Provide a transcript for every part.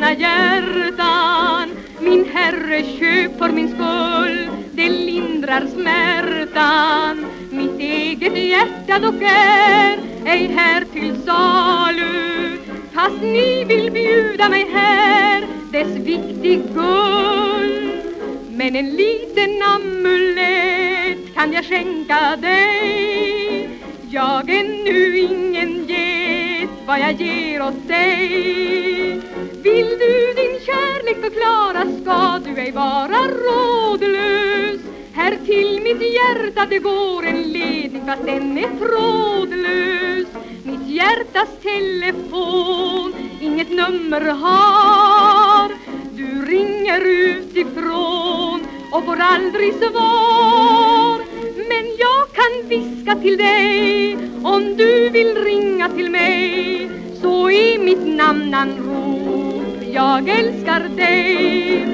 brustna hjärtan. Min herre köp för min skull Det lindrar smärtan. Mitt eget hjärta dock är ej här till salu. Fast ni vill bjuda mig här dess viktig guld Men en liten amulett kan jag skänka dig. Jag är nu ingen get vad jag ger åt dig. Vill du din kärlek förklara ska du ej vara rådlös. Här till mitt hjärta det går en ledning fast den är trådlös. Mitt hjärtas telefon inget nummer har. Du ringer utifrån och får aldrig svar. Men jag kan viska till dig om du vill ringa till mig mitt namn anrop, jag älskar dig.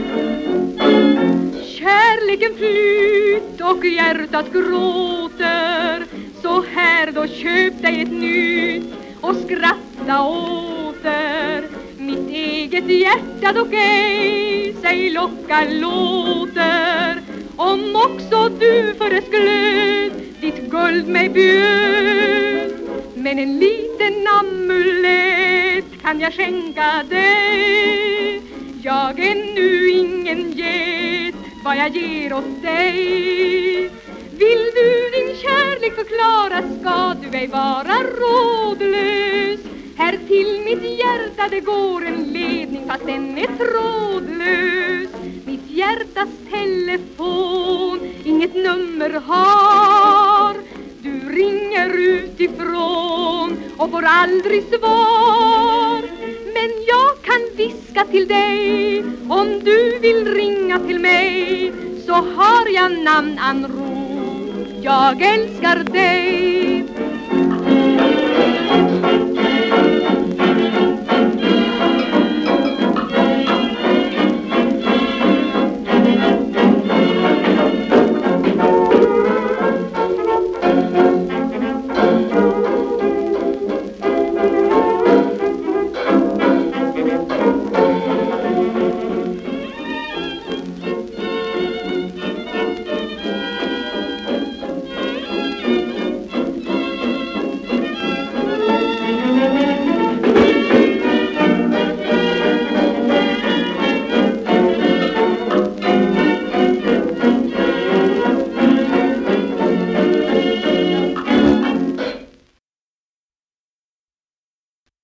Kärleken flytt och hjärtat gråter. Så här då köp dig ett nytt och skratta åter. Mitt eget hjärta dock ej sig locka låter. Om också du för dess glöd ditt guld mig bjöd. Men en liten amulett kan jag skänka dig. Jag är nu ingen get vad jag ger åt dig. Vill du din kärlek förklara ska du ej vara rådlös. Här till mitt hjärta det går en ledning fast den är trådlös. Mitt hjärtas telefon inget nummer har. Du ringer utifrån och får aldrig svar viska till dig. Om du vill ringa till mig Så har jag namnanrop, jag älskar dig.